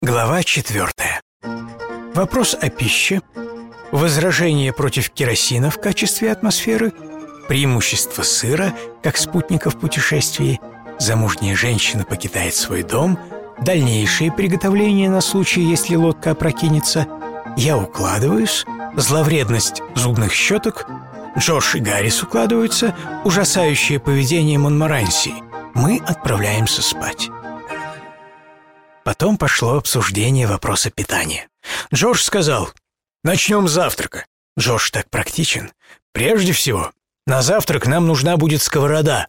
Глава 4. Вопрос о пище, возражение против керосина в качестве атмосферы, преимущество сыра как спутника в путешествии, замужняя женщина покидает свой дом, дальнейшие приготовления на случай, если лодка опрокинется, я укладываюсь, зловредность зубных щеток, Джордж и Гаррис укладываются, ужасающее поведение Монморанси. Мы отправляемся спать. Потом пошло обсуждение вопроса питания. Джордж сказал, «Начнем с завтрака». Джордж так практичен. «Прежде всего, на завтрак нам нужна будет сковорода».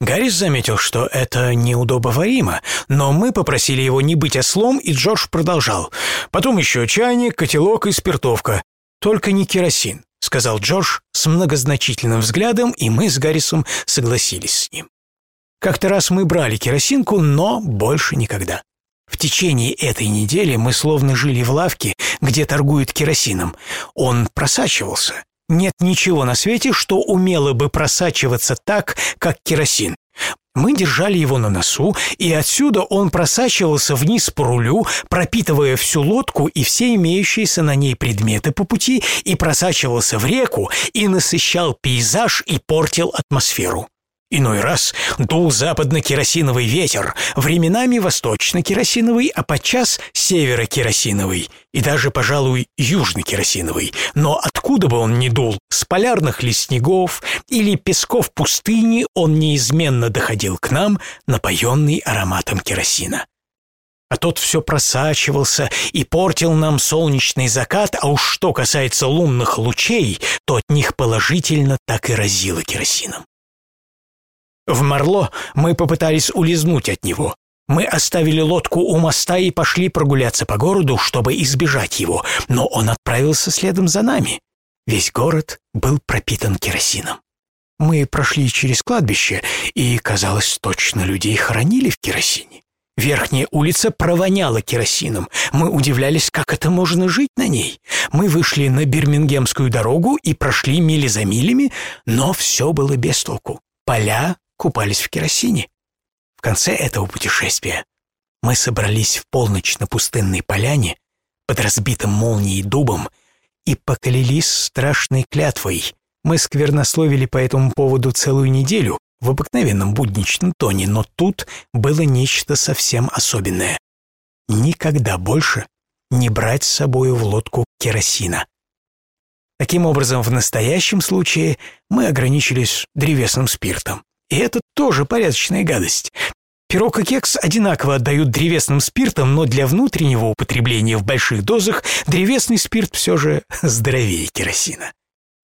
Гаррис заметил, что это неудобоваримо, но мы попросили его не быть ослом, и Джордж продолжал. «Потом еще чайник, котелок и спиртовка. Только не керосин», — сказал Джордж с многозначительным взглядом, и мы с Гаррисом согласились с ним. Как-то раз мы брали керосинку, но больше никогда. В течение этой недели мы словно жили в лавке, где торгуют керосином. Он просачивался. Нет ничего на свете, что умело бы просачиваться так, как керосин. Мы держали его на носу, и отсюда он просачивался вниз по рулю, пропитывая всю лодку и все имеющиеся на ней предметы по пути, и просачивался в реку, и насыщал пейзаж и портил атмосферу. Иной раз дул западно-керосиновый ветер, временами восточно-керосиновый, а подчас северо-керосиновый и даже, пожалуй, южно-керосиновый. Но откуда бы он ни дул, с полярных ли снегов или песков пустыни, он неизменно доходил к нам, напоенный ароматом керосина. А тот все просачивался и портил нам солнечный закат, а уж что касается лунных лучей, то от них положительно так и разило керосином. В Марло мы попытались улизнуть от него. Мы оставили лодку у моста и пошли прогуляться по городу, чтобы избежать его, но он отправился следом за нами. Весь город был пропитан керосином. Мы прошли через кладбище, и, казалось, точно людей хоронили в керосине. Верхняя улица провоняла керосином. Мы удивлялись, как это можно жить на ней. Мы вышли на Бирмингемскую дорогу и прошли мили за милями, но все было без толку. Поля купались в керосине. В конце этого путешествия мы собрались в полночь на пустынной поляне под разбитым молнией дубом и поклялись страшной клятвой. Мы сквернословили по этому поводу целую неделю в обыкновенном будничном тоне, но тут было нечто совсем особенное. Никогда больше не брать с собой в лодку керосина. Таким образом, в настоящем случае мы ограничились древесным спиртом. И это тоже порядочная гадость. Пирог и кекс одинаково отдают древесным спиртом, но для внутреннего употребления в больших дозах древесный спирт все же здоровее керосина.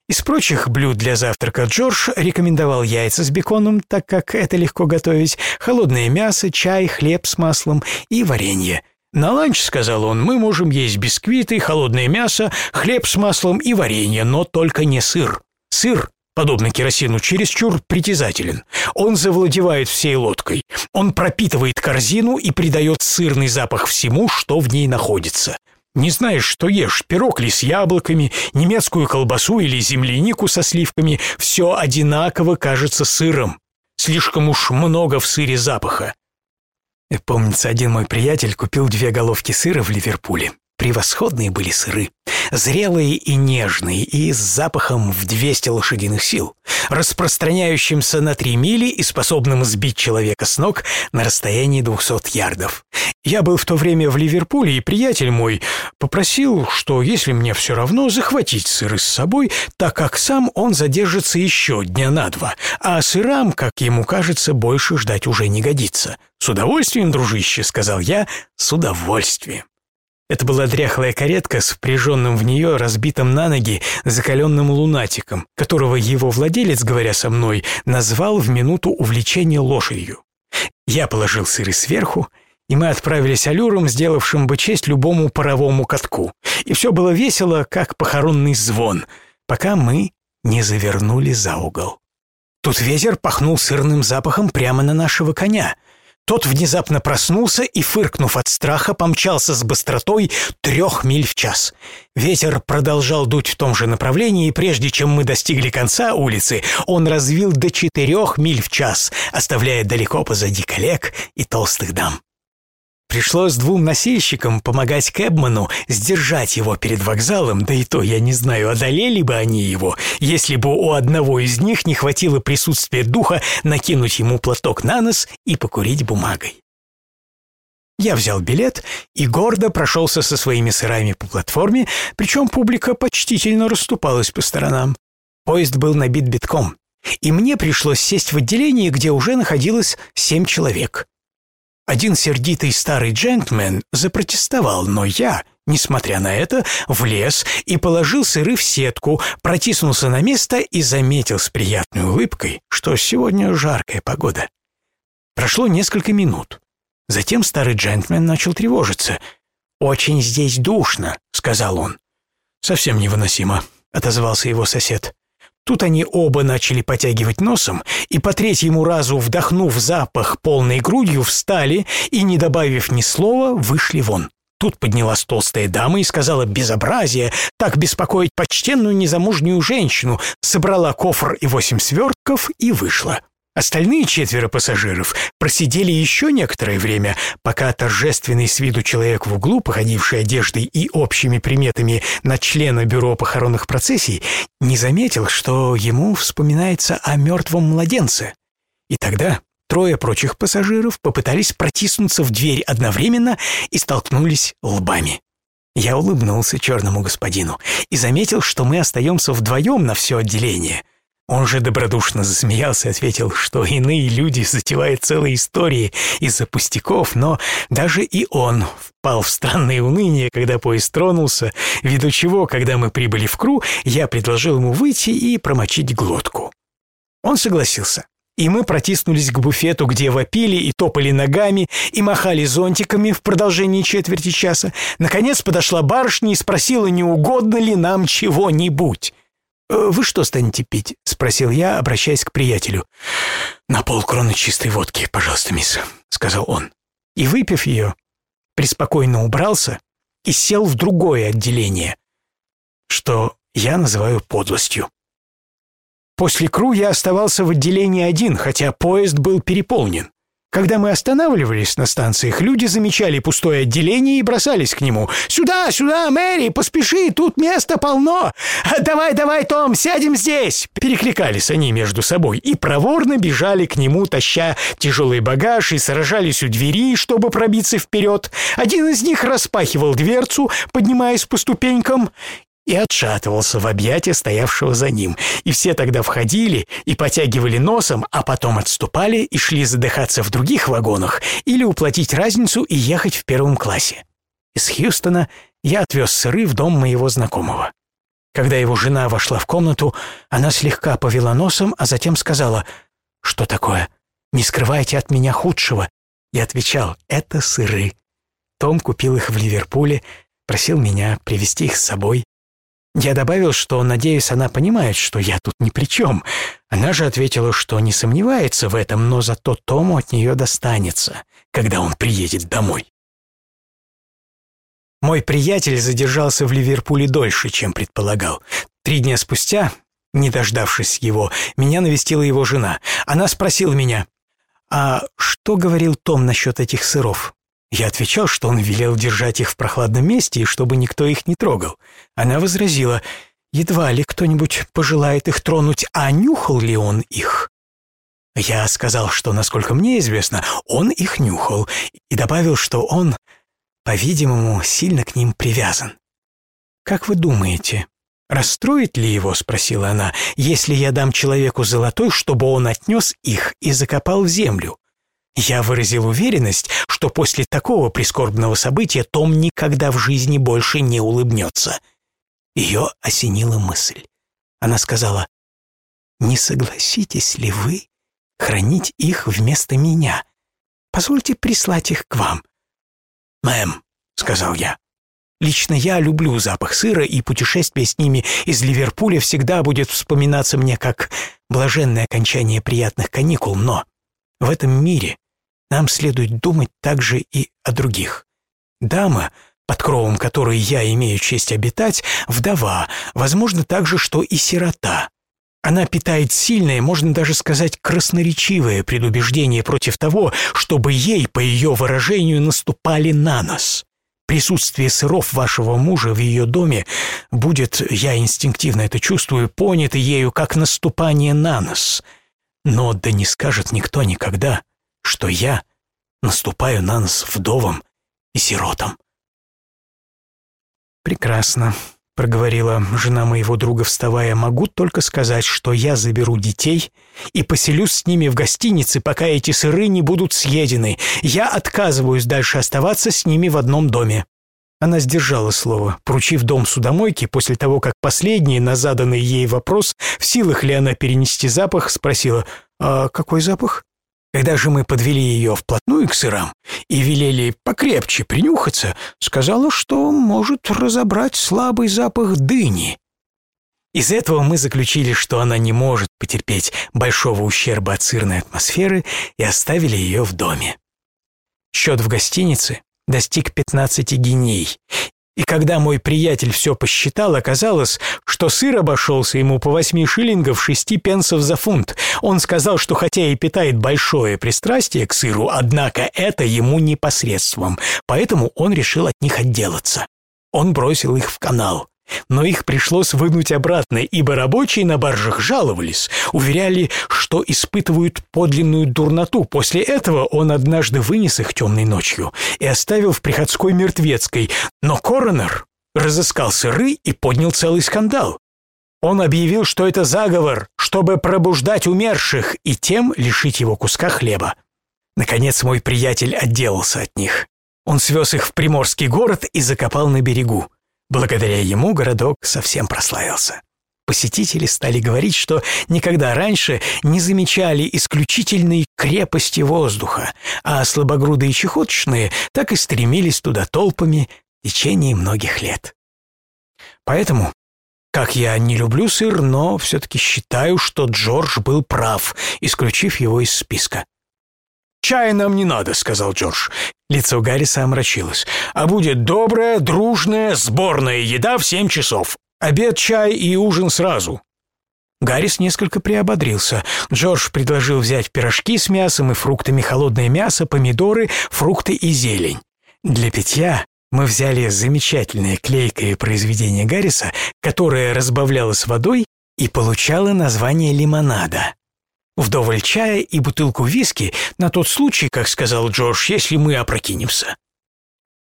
Из прочих блюд для завтрака Джордж рекомендовал яйца с беконом, так как это легко готовить, холодное мясо, чай, хлеб с маслом и варенье. «На ланч, — сказал он, — мы можем есть бисквиты, холодное мясо, хлеб с маслом и варенье, но только не сыр. Сыр подобно керосину, чересчур притязателен. Он завладевает всей лодкой. Он пропитывает корзину и придает сырный запах всему, что в ней находится. Не знаешь, что ешь, пирог ли с яблоками, немецкую колбасу или землянику со сливками, все одинаково кажется сыром. Слишком уж много в сыре запаха. Помнится, один мой приятель купил две головки сыра в Ливерпуле. Превосходные были сыры, зрелые и нежные, и с запахом в 200 лошадиных сил, распространяющимся на 3 мили и способным сбить человека с ног на расстоянии 200 ярдов. Я был в то время в Ливерпуле, и приятель мой попросил, что если мне все равно, захватить сыры с собой, так как сам он задержится еще дня на два, а сырам, как ему кажется, больше ждать уже не годится. «С удовольствием, дружище», — сказал я, — «с удовольствием». Это была дряхлая каретка с впряженным в нее разбитым на ноги закаленным лунатиком, которого его владелец, говоря со мной, назвал в минуту увлечения лошадью. Я положил сыры сверху, и мы отправились аллюром, сделавшим бы честь любому паровому катку. И все было весело, как похоронный звон, пока мы не завернули за угол. Тут ветер пахнул сырным запахом прямо на нашего коня — тот внезапно проснулся и, фыркнув от страха, помчался с быстротой трех миль в час. Ветер продолжал дуть в том же направлении, и прежде чем мы достигли конца улицы, он развил до четырех миль в час, оставляя далеко позади коллег и толстых дам. Пришлось двум носильщикам помогать Кэбману сдержать его перед вокзалом, да и то я не знаю, одолели бы они его, если бы у одного из них не хватило присутствия духа накинуть ему платок на нос и покурить бумагой. Я взял билет и гордо прошелся со своими сырами по платформе, причем публика почтительно расступалась по сторонам. Поезд был набит битком, и мне пришлось сесть в отделении, где уже находилось семь человек. Один сердитый старый джентльмен запротестовал, но я, несмотря на это, влез и положил сыры в сетку, протиснулся на место и заметил с приятной улыбкой, что сегодня жаркая погода. Прошло несколько минут. Затем старый джентльмен начал тревожиться. «Очень здесь душно», — сказал он. «Совсем невыносимо», — отозвался его сосед. Тут они оба начали потягивать носом и по третьему разу, вдохнув запах полной грудью, встали и, не добавив ни слова, вышли вон. Тут поднялась толстая дама и сказала «безобразие, так беспокоить почтенную незамужнюю женщину», собрала кофр и восемь свертков и вышла. Остальные четверо пассажиров просидели еще некоторое время, пока торжественный с виду человек в углу, походивший одеждой и общими приметами на члена бюро похоронных процессий, не заметил, что ему вспоминается о мертвом младенце. И тогда трое прочих пассажиров попытались протиснуться в дверь одновременно и столкнулись лбами. Я улыбнулся черному господину и заметил, что мы остаемся вдвоем на все отделение — он же добродушно засмеялся и ответил, что иные люди затевают целые истории из-за пустяков, но даже и он впал в странное уныние, когда поезд тронулся, ввиду чего, когда мы прибыли в Кру, я предложил ему выйти и промочить глотку. Он согласился. И мы протиснулись к буфету, где вопили и топали ногами, и махали зонтиками в продолжении четверти часа. Наконец подошла барышня и спросила, не угодно ли нам чего-нибудь. «Э, «Вы что станете пить?» — спросил я, обращаясь к приятелю. «На полкроны чистой водки, пожалуйста, мисс», — сказал он. И, выпив ее, преспокойно убрался и сел в другое отделение, что я называю подлостью. После Кру я оставался в отделении один, хотя поезд был переполнен. Когда мы останавливались на станциях, люди замечали пустое отделение и бросались к нему. «Сюда, сюда, Мэри, поспеши, тут места полно! Давай, давай, Том, сядем здесь!» Перекликались они между собой и проворно бежали к нему, таща тяжелый багаж, и сражались у двери, чтобы пробиться вперед. Один из них распахивал дверцу, поднимаясь по ступенькам, и отшатывался в объятия стоявшего за ним. И все тогда входили и потягивали носом, а потом отступали и шли задыхаться в других вагонах или уплатить разницу и ехать в первом классе. Из Хьюстона я отвез сыры в дом моего знакомого. Когда его жена вошла в комнату, она слегка повела носом, а затем сказала «Что такое? Не скрывайте от меня худшего». Я отвечал «Это сыры». Том купил их в Ливерпуле, просил меня привезти их с собой. Я добавил, что, надеюсь, она понимает, что я тут ни при чем. Она же ответила, что не сомневается в этом, но зато Тому от нее достанется, когда он приедет домой. Мой приятель задержался в Ливерпуле дольше, чем предполагал. Три дня спустя, не дождавшись его, меня навестила его жена. Она спросила меня, «А что говорил Том насчет этих сыров?» Я отвечал, что он велел держать их в прохладном месте и чтобы никто их не трогал. Она возразила, едва ли кто-нибудь пожелает их тронуть, а нюхал ли он их? Я сказал, что, насколько мне известно, он их нюхал, и добавил, что он, по-видимому, сильно к ним привязан. «Как вы думаете, расстроит ли его, — спросила она, — если я дам человеку золотой, чтобы он отнес их и закопал в землю?» Я выразил уверенность, что после такого прискорбного события Том никогда в жизни больше не улыбнется. Ее осенила мысль. Она сказала, «Не согласитесь ли вы хранить их вместо меня? Позвольте прислать их к вам». «Мэм», — сказал я, «лично я люблю запах сыра, и путешествие с ними из Ливерпуля всегда будет вспоминаться мне как блаженное окончание приятных каникул, но в этом мире нам следует думать также и о других. Дама, под кровом которой я имею честь обитать, вдова, возможно, так же, что и сирота. Она питает сильное, можно даже сказать, красноречивое предубеждение против того, чтобы ей, по ее выражению, наступали на нос. Присутствие сыров вашего мужа в ее доме будет, я инстинктивно это чувствую, понято ею как наступание на нос. Но да не скажет никто никогда, что я наступаю на нос вдовам и сиротам. Прекрасно проговорила жена моего друга, вставая, могу только сказать, что я заберу детей и поселюсь с ними в гостинице, пока эти сыры не будут съедены. Я отказываюсь дальше оставаться с ними в одном доме. Она сдержала слово, поручив дом судомойке после того, как последний на заданный ей вопрос, в силах ли она перенести запах, спросила «А какой запах?» Когда же мы подвели ее вплотную к сырам и велели покрепче принюхаться, сказала, что может разобрать слабый запах дыни. Из этого мы заключили, что она не может потерпеть большого ущерба от сырной атмосферы и оставили ее в доме. Счет в гостинице достиг 15 геней, и когда мой приятель все посчитал, оказалось, что сыр обошелся ему по восьми шиллингов шести пенсов за фунт. Он сказал, что хотя и питает большое пристрастие к сыру, однако это ему непосредством, поэтому он решил от них отделаться. Он бросил их в канал. Но их пришлось вынуть обратно, ибо рабочие на баржах жаловались, уверяли, что испытывают подлинную дурноту. После этого он однажды вынес их темной ночью и оставил в приходской мертвецкой, но коронер разыскал сыры и поднял целый скандал. Он объявил, что это заговор, чтобы пробуждать умерших и тем лишить его куска хлеба. Наконец мой приятель отделался от них. Он свез их в приморский город и закопал на берегу. Благодаря ему городок совсем прославился. Посетители стали говорить, что никогда раньше не замечали исключительной крепости воздуха, а слабогрудые чехоточные так и стремились туда толпами в течение многих лет. Поэтому, как я не люблю сыр, но все-таки считаю, что Джордж был прав, исключив его из списка. «Чая нам не надо», — сказал Джордж. Лицо Гарриса омрачилось. «А будет добрая, дружная, сборная еда в семь часов. Обед, чай и ужин сразу». Гаррис несколько приободрился. Джордж предложил взять пирожки с мясом и фруктами, холодное мясо, помидоры, фрукты и зелень. Для питья мы взяли замечательное клейкое произведение Гарриса, которое разбавлялось водой и получало название лимонада вдоволь чая и бутылку виски на тот случай, как сказал Джордж, если мы опрокинемся.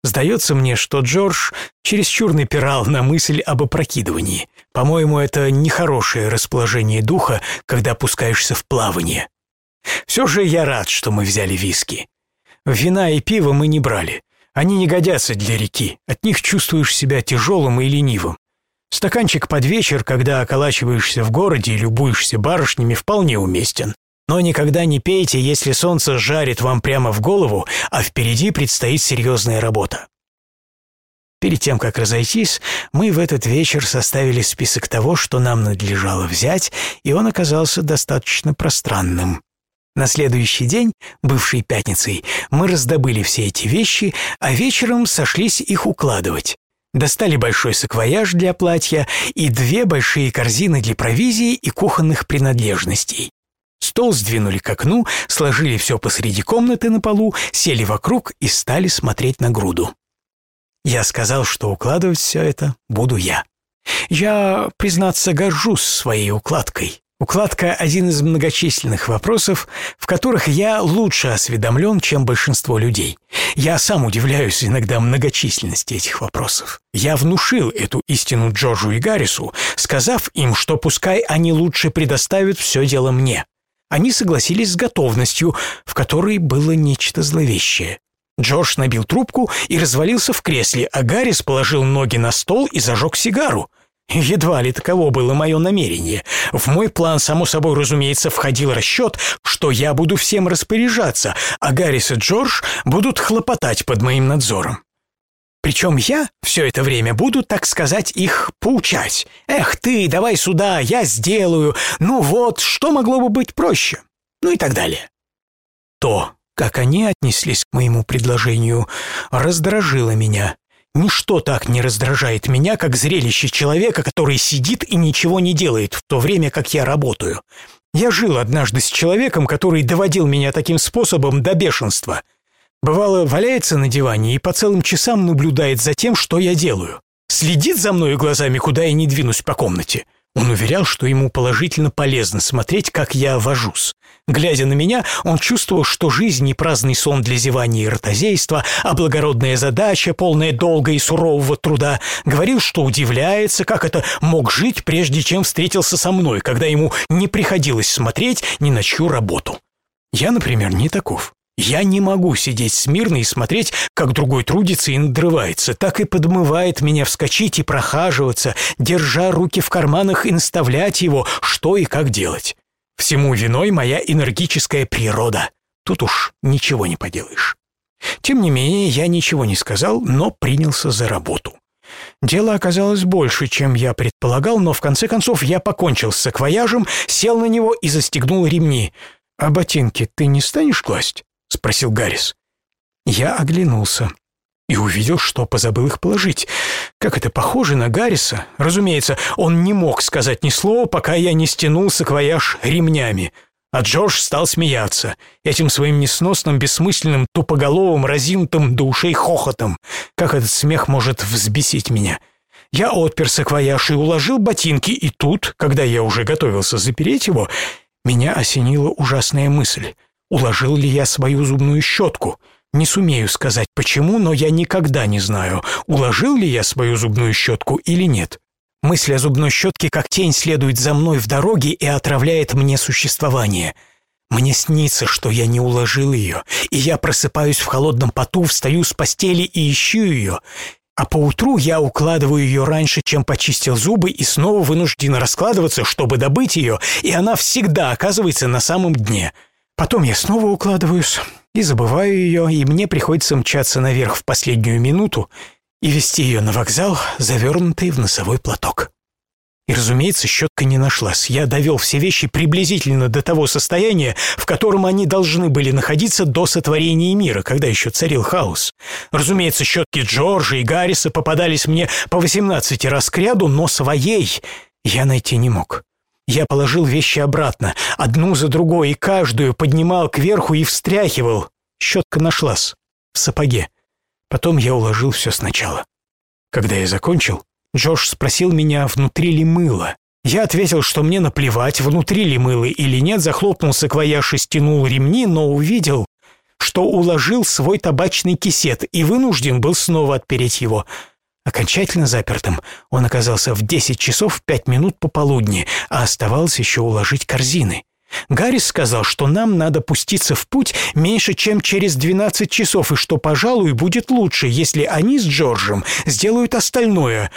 Сдается мне, что Джордж чересчур напирал на мысль об опрокидывании. По-моему, это нехорошее расположение духа, когда опускаешься в плавание. Все же я рад, что мы взяли виски. Вина и пиво мы не брали. Они не годятся для реки. От них чувствуешь себя тяжелым и ленивым. Стаканчик под вечер, когда околачиваешься в городе и любуешься барышнями, вполне уместен. Но никогда не пейте, если солнце жарит вам прямо в голову, а впереди предстоит серьезная работа. Перед тем, как разойтись, мы в этот вечер составили список того, что нам надлежало взять, и он оказался достаточно пространным. На следующий день, бывшей пятницей, мы раздобыли все эти вещи, а вечером сошлись их укладывать. Достали большой саквояж для платья и две большие корзины для провизии и кухонных принадлежностей. Стол сдвинули к окну, сложили все посреди комнаты на полу, сели вокруг и стали смотреть на груду. Я сказал, что укладывать все это буду я. Я, признаться, горжусь своей укладкой. Укладка – один из многочисленных вопросов, в которых я лучше осведомлен, чем большинство людей. Я сам удивляюсь иногда многочисленности этих вопросов. Я внушил эту истину Джорджу и Гаррису, сказав им, что пускай они лучше предоставят все дело мне. Они согласились с готовностью, в которой было нечто зловещее. Джордж набил трубку и развалился в кресле, а Гаррис положил ноги на стол и зажег сигару. Едва ли таково было мое намерение. В мой план, само собой разумеется, входил расчет, что я буду всем распоряжаться, а Гаррис и Джордж будут хлопотать под моим надзором. Причем я все это время буду, так сказать, их поучать. «Эх ты, давай сюда, я сделаю. Ну вот, что могло бы быть проще?» Ну и так далее. То, как они отнеслись к моему предложению, раздражило меня Ничто так не раздражает меня, как зрелище человека, который сидит и ничего не делает, в то время как я работаю. Я жил однажды с человеком, который доводил меня таким способом до бешенства. Бывало, валяется на диване и по целым часам наблюдает за тем, что я делаю. Следит за мной глазами, куда я не двинусь по комнате. Он уверял, что ему положительно полезно смотреть, как я вожусь. Глядя на меня, он чувствовал, что жизнь не праздный сон для зевания и ротозейства, а благородная задача, полная долга и сурового труда. Говорил, что удивляется, как это мог жить, прежде чем встретился со мной, когда ему не приходилось смотреть ни на чью работу. Я, например, не таков. Я не могу сидеть смирно и смотреть, как другой трудится и надрывается. Так и подмывает меня вскочить и прохаживаться, держа руки в карманах и наставлять его, что и как делать. Всему виной моя энергическая природа. Тут уж ничего не поделаешь. Тем не менее, я ничего не сказал, но принялся за работу. Дело оказалось больше, чем я предполагал, но в конце концов я покончил с саквояжем, сел на него и застегнул ремни. «А ботинки ты не станешь класть?» — спросил Гаррис. Я оглянулся и увидел, что позабыл их положить. Как это похоже на Гарриса. Разумеется, он не мог сказать ни слова, пока я не стянул саквояж ремнями. А Джордж стал смеяться этим своим несносным, бессмысленным, тупоголовым, разинутым до ушей хохотом. Как этот смех может взбесить меня? Я отпер саквояж и уложил ботинки, и тут, когда я уже готовился запереть его, меня осенила ужасная мысль — Уложил ли я свою зубную щетку? Не сумею сказать почему, но я никогда не знаю, уложил ли я свою зубную щетку или нет. Мысль о зубной щетке как тень следует за мной в дороге и отравляет мне существование. Мне снится, что я не уложил ее, и я просыпаюсь в холодном поту, встаю с постели и ищу ее. А поутру я укладываю ее раньше, чем почистил зубы, и снова вынужден раскладываться, чтобы добыть ее, и она всегда оказывается на самом дне — Потом я снова укладываюсь и забываю ее, и мне приходится мчаться наверх в последнюю минуту и вести ее на вокзал, завернутой в носовой платок. И, разумеется, щетка не нашлась. Я довел все вещи приблизительно до того состояния, в котором они должны были находиться до сотворения мира, когда еще царил хаос. Разумеется, щетки Джорджа и Гарриса попадались мне по 18 раз к ряду, но своей я найти не мог. Я положил вещи обратно, одну за другой, и каждую поднимал кверху и встряхивал. Щетка нашлась в сапоге. Потом я уложил все сначала. Когда я закончил, Джош спросил меня, внутри ли мыло. Я ответил, что мне наплевать, внутри ли мыло или нет, захлопнул саквояж и стянул ремни, но увидел, что уложил свой табачный кисет и вынужден был снова отпереть его. Окончательно запертым он оказался в 10 часов 5 минут пополудни, а оставалось еще уложить корзины. Гаррис сказал, что нам надо пуститься в путь меньше, чем через 12 часов, и что, пожалуй, будет лучше, если они с Джорджем сделают остальное.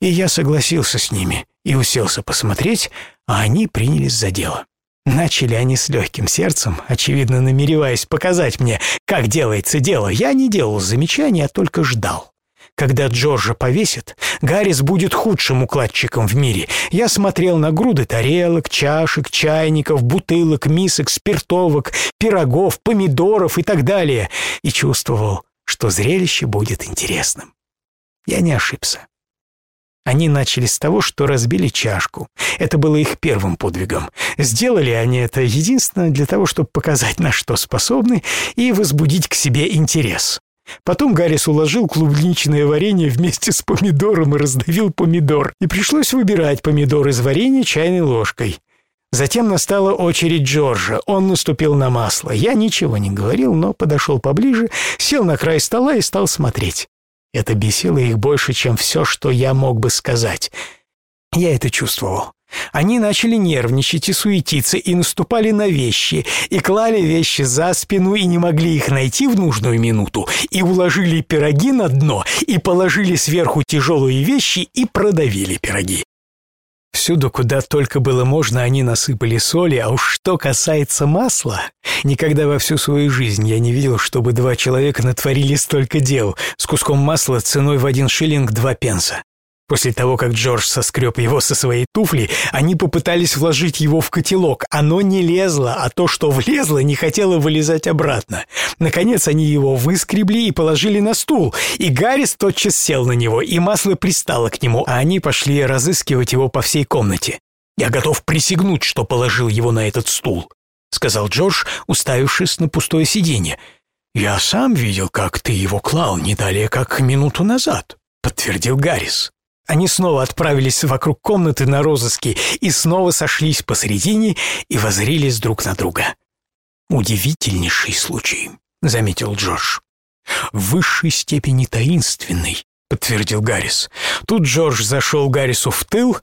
И я согласился с ними и уселся посмотреть, а они принялись за дело. Начали они с легким сердцем, очевидно намереваясь показать мне, как делается дело. Я не делал замечаний, а только ждал. Когда Джорджа повесит, Гаррис будет худшим укладчиком в мире. Я смотрел на груды тарелок, чашек, чайников, бутылок, мисок, спиртовок, пирогов, помидоров и так далее и чувствовал, что зрелище будет интересным. Я не ошибся. Они начали с того, что разбили чашку. Это было их первым подвигом. Сделали они это единственно для того, чтобы показать, на что способны, и возбудить к себе интерес. Потом Гаррис уложил клубничное варенье вместе с помидором и раздавил помидор, и пришлось выбирать помидор из варенья чайной ложкой. Затем настала очередь Джорджа. Он наступил на масло. Я ничего не говорил, но подошел поближе, сел на край стола и стал смотреть. Это бесило их больше, чем все, что я мог бы сказать. Я это чувствовал. Они начали нервничать и суетиться, и наступали на вещи, и клали вещи за спину, и не могли их найти в нужную минуту, и уложили пироги на дно, и положили сверху тяжелые вещи, и продавили пироги. Всюду, куда только было можно, они насыпали соли, а уж что касается масла, никогда во всю свою жизнь я не видел, чтобы два человека натворили столько дел с куском масла ценой в один шиллинг два пенса. После того, как Джордж соскреб его со своей туфли, они попытались вложить его в котелок. Оно не лезло, а то, что влезло, не хотело вылезать обратно. Наконец они его выскребли и положили на стул, и Гаррис тотчас сел на него, и масло пристало к нему, а они пошли разыскивать его по всей комнате. «Я готов присягнуть, что положил его на этот стул», — сказал Джордж, уставившись на пустое сиденье. «Я сам видел, как ты его клал не далее, как минуту назад», — подтвердил Гаррис. Они снова отправились вокруг комнаты на розыски и снова сошлись посередине и возрились друг на друга. «Удивительнейший случай», — заметил Джордж. «В высшей степени таинственный», — подтвердил Гаррис. Тут Джордж зашел Гаррису в тыл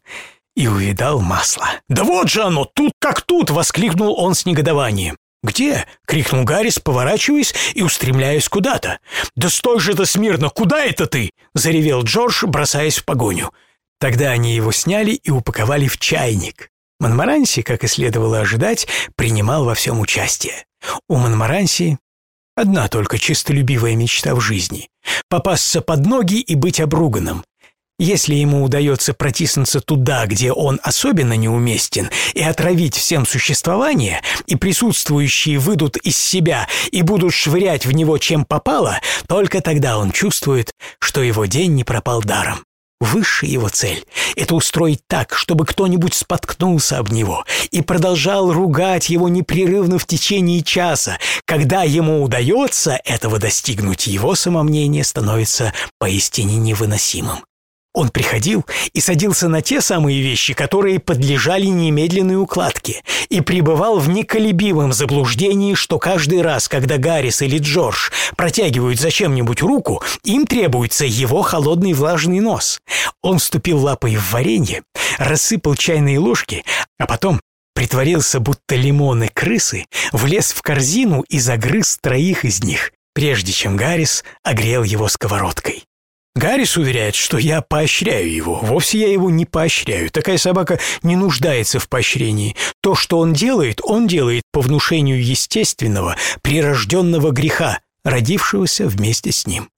и увидал масло. «Да вот же оно, тут как тут!» — воскликнул он с негодованием. «Где?» — крикнул Гаррис, поворачиваясь и устремляясь куда-то. «Да стой же ты смирно! Куда это ты?» — заревел Джордж, бросаясь в погоню. Тогда они его сняли и упаковали в чайник. Монмаранси, как и следовало ожидать, принимал во всем участие. У Монмаранси одна только чистолюбивая мечта в жизни — попасться под ноги и быть обруганным. Если ему удается протиснуться туда, где он особенно неуместен, и отравить всем существование, и присутствующие выйдут из себя и будут швырять в него чем попало, только тогда он чувствует, что его день не пропал даром. Высшая его цель — это устроить так, чтобы кто-нибудь споткнулся об него и продолжал ругать его непрерывно в течение часа. Когда ему удается этого достигнуть, его самомнение становится поистине невыносимым. Он приходил и садился на те самые вещи, которые подлежали немедленной укладке, и пребывал в неколебимом заблуждении, что каждый раз, когда Гаррис или Джордж протягивают зачем-нибудь руку, им требуется его холодный влажный нос. Он вступил лапой в варенье, рассыпал чайные ложки, а потом притворился, будто лимоны крысы, влез в корзину и загрыз троих из них, прежде чем Гаррис огрел его сковородкой. Гаррис уверяет, что я поощряю его. Вовсе я его не поощряю. Такая собака не нуждается в поощрении. То, что он делает, он делает по внушению естественного, прирожденного греха, родившегося вместе с ним.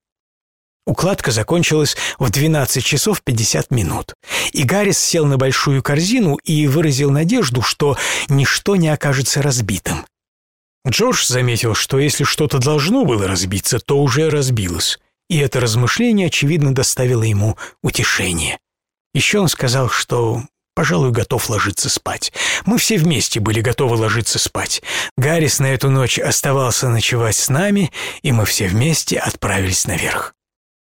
Укладка закончилась в 12 часов 50 минут. И Гаррис сел на большую корзину и выразил надежду, что ничто не окажется разбитым. Джордж заметил, что если что-то должно было разбиться, то уже разбилось и это размышление, очевидно, доставило ему утешение. Еще он сказал, что, пожалуй, готов ложиться спать. Мы все вместе были готовы ложиться спать. Гаррис на эту ночь оставался ночевать с нами, и мы все вместе отправились наверх.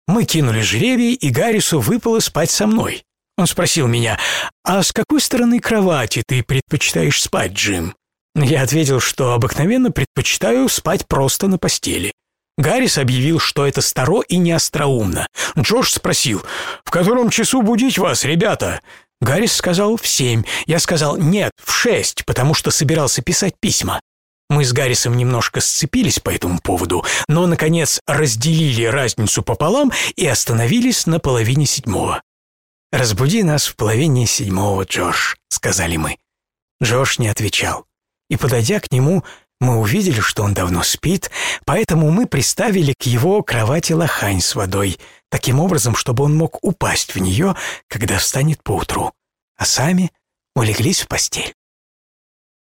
Мы кинули жребий, и Гаррису выпало спать со мной. Он спросил меня, «А с какой стороны кровати ты предпочитаешь спать, Джим?» Я ответил, что обыкновенно предпочитаю спать просто на постели. Гаррис объявил, что это старо и неостроумно. Джош спросил, «В котором часу будить вас, ребята?» Гаррис сказал «в семь». Я сказал «нет, в шесть», потому что собирался писать письма. Мы с Гаррисом немножко сцепились по этому поводу, но, наконец, разделили разницу пополам и остановились на половине седьмого. «Разбуди нас в половине седьмого, Джош», — сказали мы. Джош не отвечал. И, подойдя к нему, мы увидели, что он давно спит, поэтому мы приставили к его кровати лохань с водой, таким образом, чтобы он мог упасть в нее, когда встанет поутру, а сами улеглись в постель.